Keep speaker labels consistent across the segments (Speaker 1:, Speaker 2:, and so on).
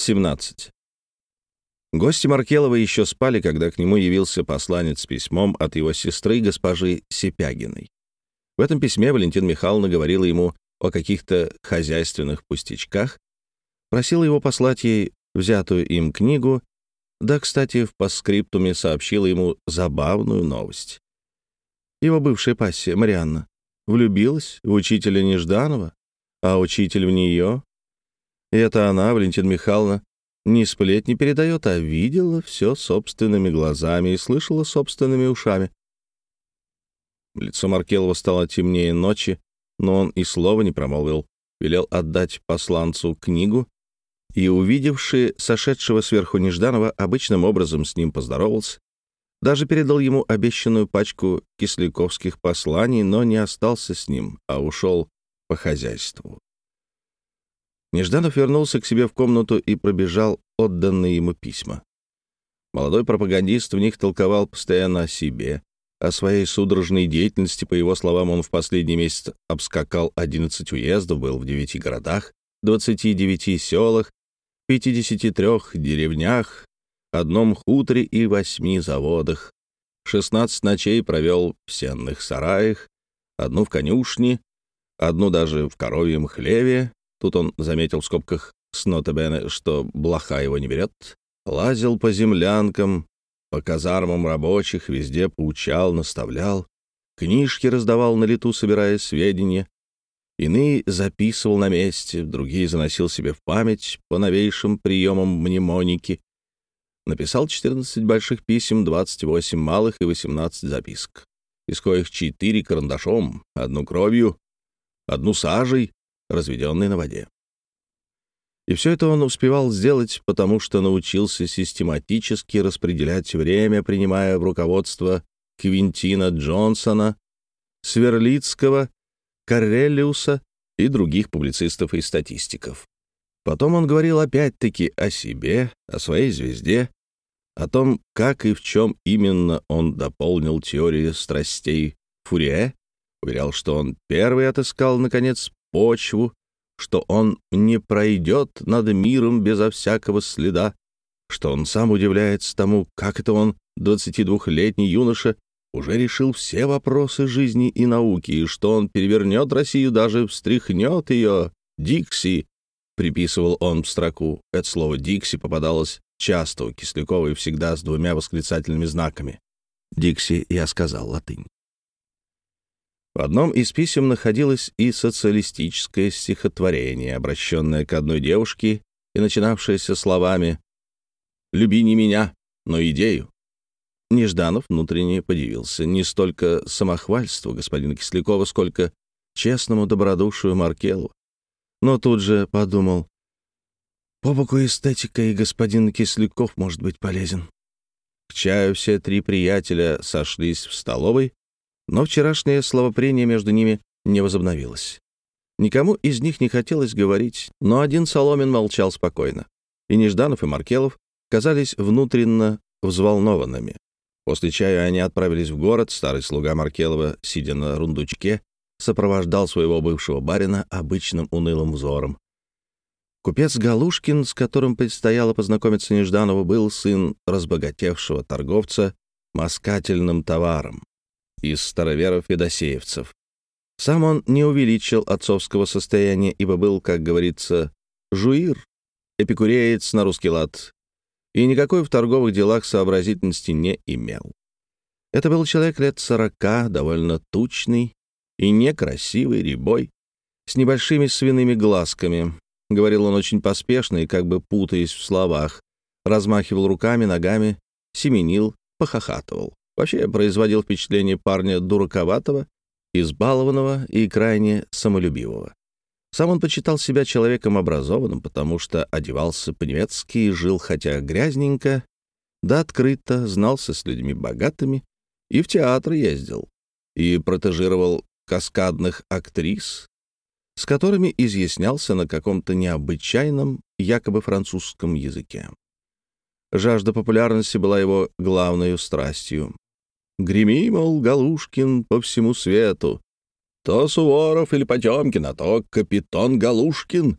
Speaker 1: 17. Гости Маркелова еще спали, когда к нему явился посланец с письмом от его сестры, госпожи Сипягиной. В этом письме Валентин Михайловна говорила ему о каких-то хозяйственных пустячках, просила его послать ей взятую им книгу, да, кстати, в постскриптуме сообщила ему забавную новость. Его бывшая пассия, Марианна, влюбилась в учителя Нежданова, а учитель в нее. И это она, Валентина Михайловна, не сплетни передает, а видела все собственными глазами и слышала собственными ушами. Лицо Маркелова стало темнее ночи, но он и слова не промолвил, велел отдать посланцу книгу, и, увидевший сошедшего сверху Нежданова, обычным образом с ним поздоровался, даже передал ему обещанную пачку кисляковских посланий, но не остался с ним, а ушел по хозяйству. Нежданов вернулся к себе в комнату и пробежал отданные ему письма. Молодой пропагандист в них толковал постоянно о себе, о своей судорожной деятельности. По его словам, он в последний месяц обскакал 11 уездов, был в 9 городах, 29 селах, 53 деревнях, одном хуторе и восьми заводах. 16 ночей провел в сенных сараях, одну в конюшне, одну даже в коровьем хлеве. Тут он заметил в скобках с нотабене, что блоха его не берет. Лазил по землянкам, по казармам рабочих, везде поучал, наставлял. Книжки раздавал на лету, собирая сведения. Иные записывал на месте, другие заносил себе в память по новейшим приемам мнемоники. Написал 14 больших писем, 28 малых и 18 записок, из коих 4 карандашом, одну кровью, одну сажей, разведенной на воде. И все это он успевал сделать, потому что научился систематически распределять время, принимая в руководство Квинтина Джонсона, Сверлицкого, Карелиуса и других публицистов и статистиков. Потом он говорил опять-таки о себе, о своей звезде, о том, как и в чем именно он дополнил теорию страстей Фурье, уверял, что он первый отыскал, наконец, почву, что он не пройдет над миром безо всякого следа, что он сам удивляется тому, как это он, 22-летний юноша, уже решил все вопросы жизни и науки, и что он перевернет Россию, даже встряхнет ее. «Дикси», — приписывал он в строку. Это слово «Дикси» попадалось часто у Кислякова и всегда с двумя восклицательными знаками. «Дикси» я сказал латынь. В одном из писем находилось и социалистическое стихотворение, обращенное к одной девушке и начинавшееся словами «Люби не меня, но идею». Нежданов внутренне подивился не столько самохвальству господина Кислякова, сколько честному добродушию Маркелу. Но тут же подумал, по боку эстетика и господин Кисляков может быть полезен. К чаю все три приятеля сошлись в столовой, но вчерашнее словопрение между ними не возобновилось. Никому из них не хотелось говорить, но один Соломин молчал спокойно. И Нежданов, и Маркелов казались внутренно взволнованными. После чая они отправились в город. Старый слуга Маркелова, сидя на рундучке, сопровождал своего бывшего барина обычным унылым взором. Купец Галушкин, с которым предстояло познакомиться Нежданову, был сын разбогатевшего торговца маскательным товаром из староверов-федосеевцев. Сам он не увеличил отцовского состояния, ибо был, как говорится, жуир, эпикуреец на русский лад, и никакой в торговых делах сообразительности не имел. Это был человек лет сорока, довольно тучный и некрасивый, рябой, с небольшими свиными глазками. Говорил он очень поспешно и как бы путаясь в словах, размахивал руками, ногами, семенил, похохатывал. Вообще производил впечатление парня дураковатого, избалованного и крайне самолюбивого. Сам он почитал себя человеком образованным, потому что одевался по-немецки и жил хотя грязненько, да открыто, знался с людьми богатыми и в театр ездил, и протежировал каскадных актрис, с которыми изъяснялся на каком-то необычайном, якобы французском языке. Жажда популярности была его главной страстью, Греми, мол, Галушкин по всему свету. То Суворов или Потемкин, а то капитан Галушкин.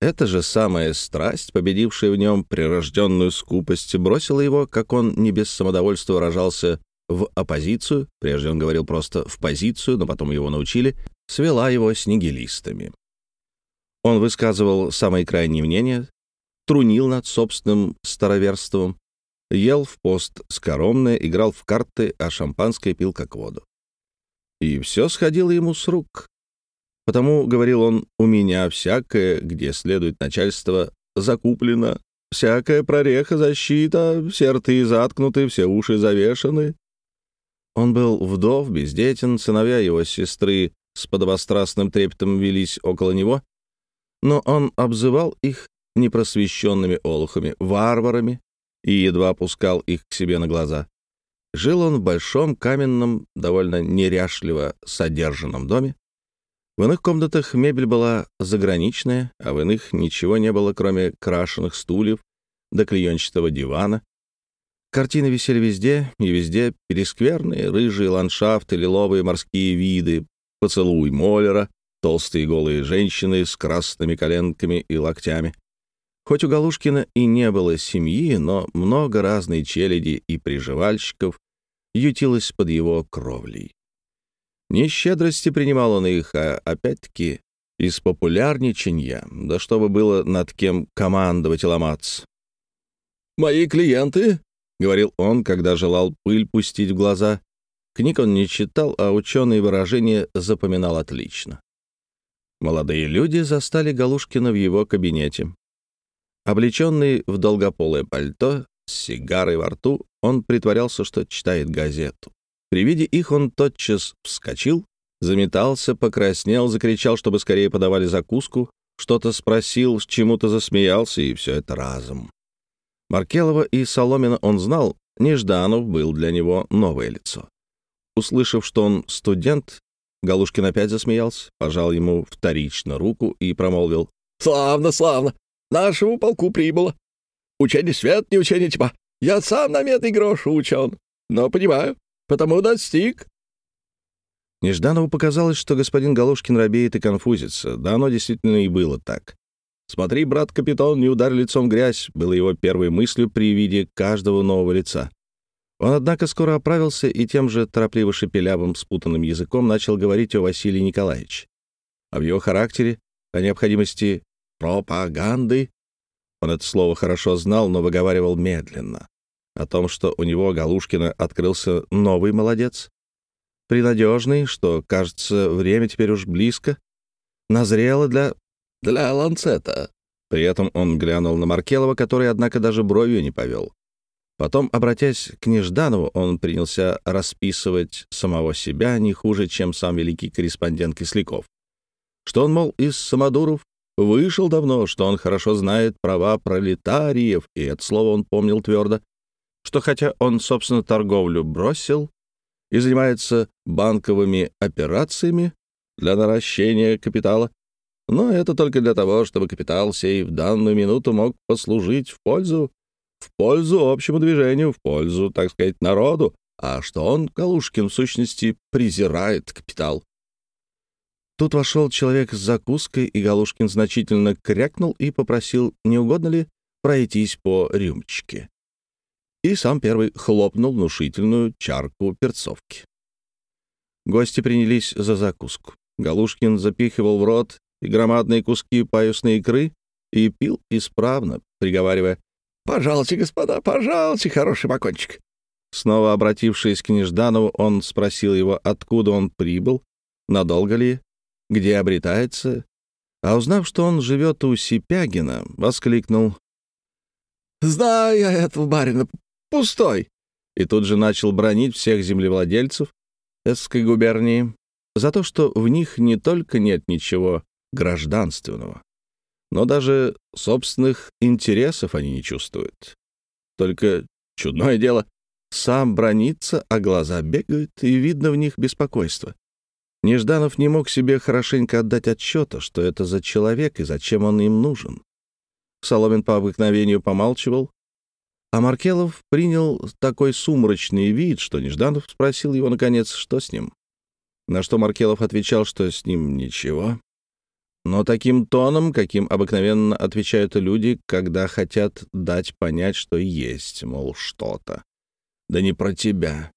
Speaker 1: Эта же самая страсть, победившая в нем прирожденную скупость, бросила его, как он не без самодовольства выражался, в оппозицию, прежде он говорил просто «в позицию», но потом его научили, свела его с нигилистами. Он высказывал самые крайние мнения, трунил над собственным староверством, ел в пост скоромное, играл в карты, а шампанское пил как воду. И все сходило ему с рук. Потому, говорил он, у меня всякое, где следует начальство, закуплено, всякая прореха, защита, все рты заткнуты, все уши завешаны. Он был вдов, бездетен, сыновья его сестры с подобострастным трепетом велись около него, но он обзывал их непросвещенными олухами, варварами, и едва пускал их к себе на глаза. Жил он в большом каменном, довольно неряшливо содержанном доме, в иных комнатах мебель была заграничная, а в иных ничего не было, кроме крашеных стульев до клеенчатого дивана. Картины висели везде, и везде перескверные, рыжие ландшафты, лиловые морские виды, поцелуй Моллера, толстые голые женщины с красными коленками и локтями. Хоть у Галушкина и не было семьи, но много разной челяди и приживальщиков ютилось под его кровлей. Не щедрости принимал он их, а опять-таки из популярничанья, да чтобы было над кем командовать и ломаться. «Мои клиенты», — говорил он, когда желал пыль пустить в глаза. Книг он не читал, а ученые выражения запоминал отлично. Молодые люди застали Галушкина в его кабинете. Облеченный в долгополое пальто, с сигарой во рту, он притворялся, что читает газету. При виде их он тотчас вскочил, заметался, покраснел, закричал, чтобы скорее подавали закуску, что-то спросил, чему-то засмеялся, и все это разом. Маркелова и Соломина он знал, Нежданов был для него новое лицо. Услышав, что он студент, Галушкин опять засмеялся, пожал ему вторично руку и промолвил. «Славно, славно! Нашему полку прибыло. Учение свет, не учение тьма. Я сам на медный грош учен, но понимаю, потому достиг». Нежданову показалось, что господин Галушкин робеет и конфузится. Да оно действительно и было так. «Смотри, брат капитан, не ударь лицом грязь», было его первой мыслью при виде каждого нового лица. Он, однако, скоро оправился и тем же торопливо шепелявым, спутанным языком начал говорить о Василии Николаевиче. В его характере, о необходимости пропаганды. Он это слово хорошо знал, но выговаривал медленно о том, что у него, Галушкина, открылся новый молодец, принадежный, что, кажется, время теперь уж близко, назрело для... для ланцета. При этом он глянул на Маркелова, который, однако, даже бровью не повел. Потом, обратясь к Нежданову, он принялся расписывать самого себя не хуже, чем сам великий корреспондент Кисляков. Что он, мол, из самодуров вышел давно, что он хорошо знает права пролетариев, и это слово он помнил твердо, что хотя он, собственно, торговлю бросил и занимается банковыми операциями для наращения капитала, но это только для того, чтобы капитал сей в данную минуту мог послужить в пользу, в пользу общему движению, в пользу, так сказать, народу, а что он, Калушкин, в сущности, презирает капитал. Тут вошел человек с закуской, и Галушкин значительно крякнул и попросил, не угодно ли, пройтись по рюмочке и сам первый хлопнул внушительную чарку перцовки. Гости принялись за закуску. Галушкин запихивал в рот и громадные куски паюсной икры и пил исправно, приговаривая «Пожалуйте, господа, пожалуйте, хороший покончик». Снова обратившись к Нежданову, он спросил его, откуда он прибыл, надолго ли, где обретается, а узнав, что он живет у Сипягина, воскликнул «Знаю я этого барина, Пустой!» И тут же начал бронить всех землевладельцев Эсской губернии за то, что в них не только нет ничего гражданственного, но даже собственных интересов они не чувствуют. Только чудное дело, сам бронится, а глаза бегают, и видно в них беспокойство. Нежданов не мог себе хорошенько отдать отчета, что это за человек и зачем он им нужен. Соломин по обыкновению помалчивал, а Маркелов принял такой сумрачный вид, что Нежданов спросил его, наконец, что с ним. На что Маркелов отвечал, что с ним ничего. но таким тоном, каким обыкновенно отвечают люди, когда хотят дать понять, что есть, мол, что-то. Да не про тебя.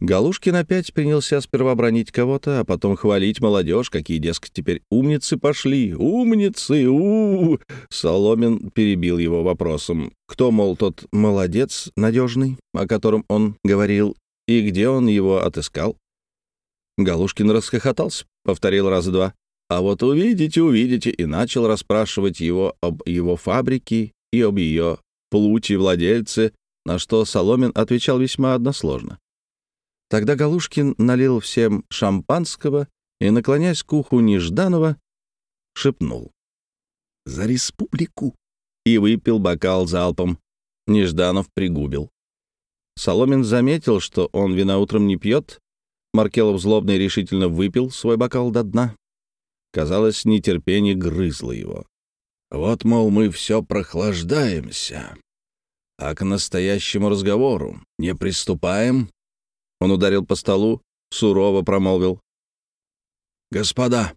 Speaker 1: Галушкин опять принялся сперва бронить кого-то, а потом хвалить молодежь, какие, дескать, теперь умницы пошли. Умницы! у, -у, -у Соломин перебил его вопросом. Кто, мол, тот молодец надежный, о котором он говорил, и где он его отыскал? Галушкин расхохотался, повторил раз два. А вот увидите, увидите, и начал расспрашивать его об его фабрике и об ее плути владельце, на что Соломин отвечал весьма односложно. Тогда Галушкин налил всем шампанского и, наклоняясь к уху Нежданова, шепнул. «За республику!» и выпил бокал залпом. Нежданов пригубил. Соломин заметил, что он вина утром не пьет. Маркелов злобно и решительно выпил свой бокал до дна. Казалось, нетерпение грызло его. «Вот, мол, мы все прохлаждаемся, а к настоящему разговору не приступаем». Он ударил по столу, сурово промолвил. «Господа!»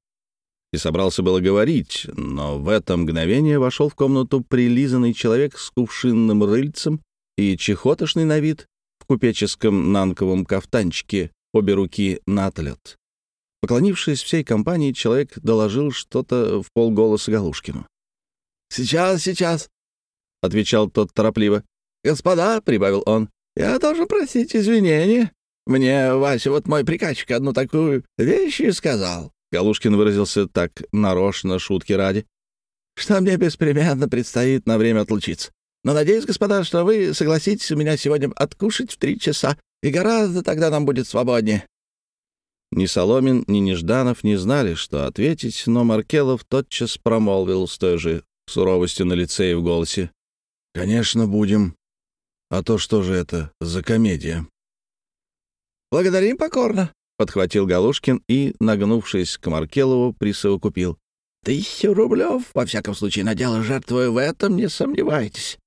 Speaker 1: И собрался было говорить, но в это мгновение вошел в комнату прилизанный человек с кувшинным рыльцем и чехотошный на вид в купеческом нанковом кафтанчике, обе руки натлет. Поклонившись всей компании, человек доложил что-то в полголоса Галушкину. «Сейчас, сейчас», — отвечал тот торопливо. «Господа», — прибавил он, — «я должен просить извинения. Мне Вася, вот мой приказчик, одну такую вещь сказал». Галушкин выразился так нарочно, шутки ради, что мне беспременно предстоит на время отлучиться. Но надеюсь, господа, что вы согласитесь у меня сегодня откушать в три часа, и гораздо тогда нам будет свободнее. Ни Соломин, ни Нежданов не знали, что ответить, но Маркелов тотчас промолвил с той же суровостью на лице и в голосе. «Конечно, будем. А то что же это за комедия?» «Благодарим покорно», — подхватил Галушкин и, нагнувшись к Маркелову, присовокупил. «Тысячу рублев, во всяком случае, на дело жертвую, в этом не сомневайтесь».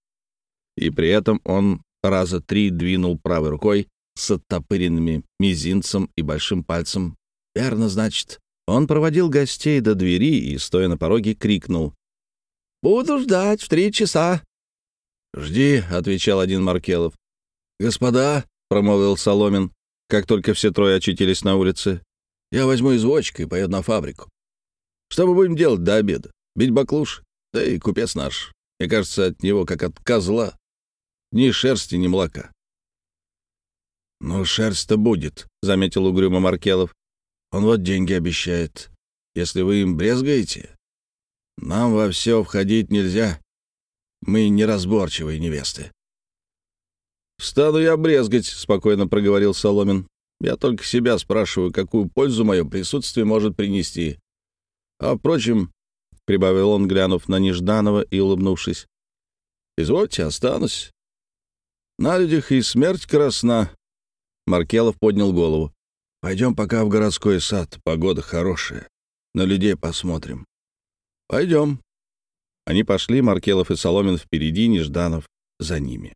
Speaker 1: И при этом он раза три двинул правой рукой, с оттопыренными мизинцем и большим пальцем. Верно, значит. Он проводил гостей до двери и, стоя на пороге, крикнул. «Буду ждать в три часа». «Жди», — отвечал один Маркелов. «Господа», — промолвил Соломин, как только все трое очутились на улице, «я возьму извозчика и поеду на фабрику. Что мы будем делать до обеда? Бить баклуш? Да и купец наш. Мне кажется, от него как от козла. Ни шерсти, ни молока. «Ну, шерсть-то будет», — заметил угрюмо Маркелов. «Он вот деньги обещает. Если вы им брезгаете, нам во все входить нельзя. Мы неразборчивые невесты». «Стану я брезгать», — спокойно проговорил Соломин. «Я только себя спрашиваю, какую пользу мое присутствие может принести. А, впрочем, — прибавил он, глянув на Нежданова и улыбнувшись, — извольте, останусь. На людях и смерть красна, Маркелов поднял голову. «Пойдем пока в городской сад, погода хорошая. На людей посмотрим». «Пойдем». Они пошли, Маркелов и Соломин впереди, Нежданов за ними.